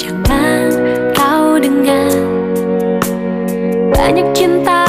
jangan kau dengar? Banyak cinta